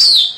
you